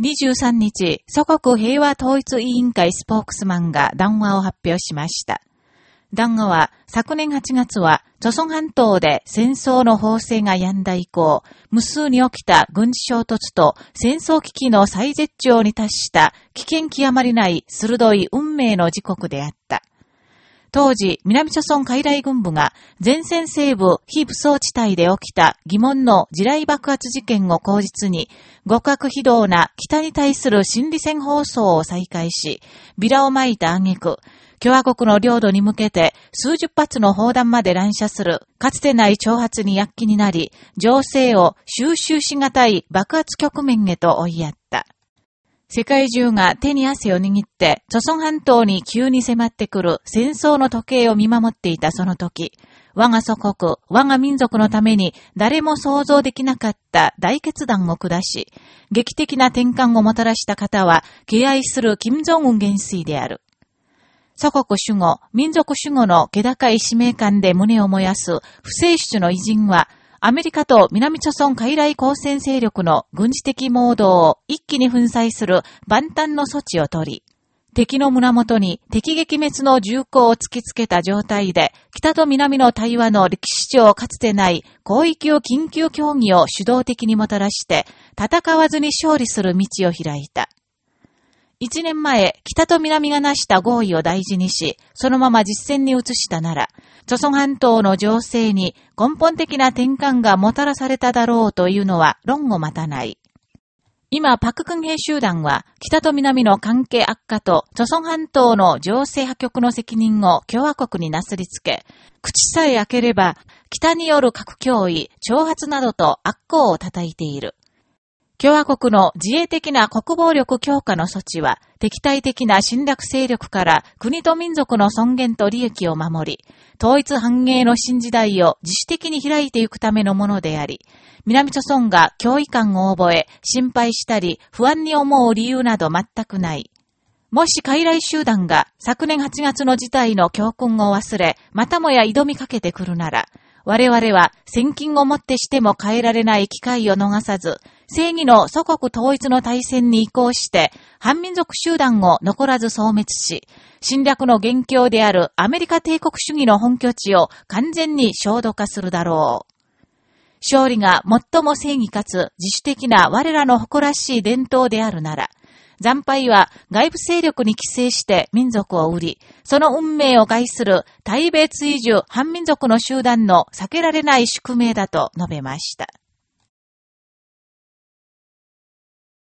23日、祖国平和統一委員会スポークスマンが談話を発表しました。談話は、昨年8月は、朝鮮半島で戦争の法制が止んだ以降、無数に起きた軍事衝突と戦争危機の最絶頂に達した危険極まりない鋭い運命の時刻であった。当時、南朝鮮海来軍部が前線西部非武装地帯で起きた疑問の地雷爆発事件を口実に、極悪非道な北に対する心理戦放送を再開し、ビラを撒いた挙句、共和国の領土に向けて数十発の砲弾まで乱射する、かつてない挑発に躍起になり、情勢を収集しがたい爆発局面へと追いやった。世界中が手に汗を握って、著孫半島に急に迫ってくる戦争の時計を見守っていたその時、我が祖国、我が民族のために誰も想像できなかった大決断を下し、劇的な転換をもたらした方は、敬愛する金正恩元帥である。祖国主語、民族主語の気高い使命感で胸を燃やす不正出の偉人は、アメリカと南朝鮮海来交戦勢力の軍事的モードを一気に粉砕する万端の措置を取り、敵の胸元に敵撃滅の銃口を突きつけた状態で、北と南の対話の歴史上かつてない広域を緊急協議を主導的にもたらして、戦わずに勝利する道を開いた。一年前、北と南が成した合意を大事にし、そのまま実践に移したなら、朝鮮半島の情勢に根本的な転換がもたらされただろうというのは論を待たない。今、パククン兵集団は、北と南の関係悪化と、朝鮮半島の情勢破局の責任を共和国になすりつけ、口さえ開ければ、北による核脅威、挑発などと悪行を叩いている。共和国の自衛的な国防力強化の措置は、敵対的な侵略勢力から国と民族の尊厳と利益を守り、統一繁栄の新時代を自主的に開いていくためのものであり、南朝村が脅威感を覚え、心配したり、不安に思う理由など全くない。もし傀儡集団が昨年8月の事態の教訓を忘れ、またもや挑みかけてくるなら、我々は先金をもってしても変えられない機会を逃さず、正義の祖国統一の対戦に移行して、反民族集団を残らず消滅し、侵略の元凶であるアメリカ帝国主義の本拠地を完全に焦土化するだろう。勝利が最も正義かつ自主的な我らの誇らしい伝統であるなら、惨敗は外部勢力に寄生して民族を売り、その運命を害する対米追従反民族の集団の避けられない宿命だと述べました。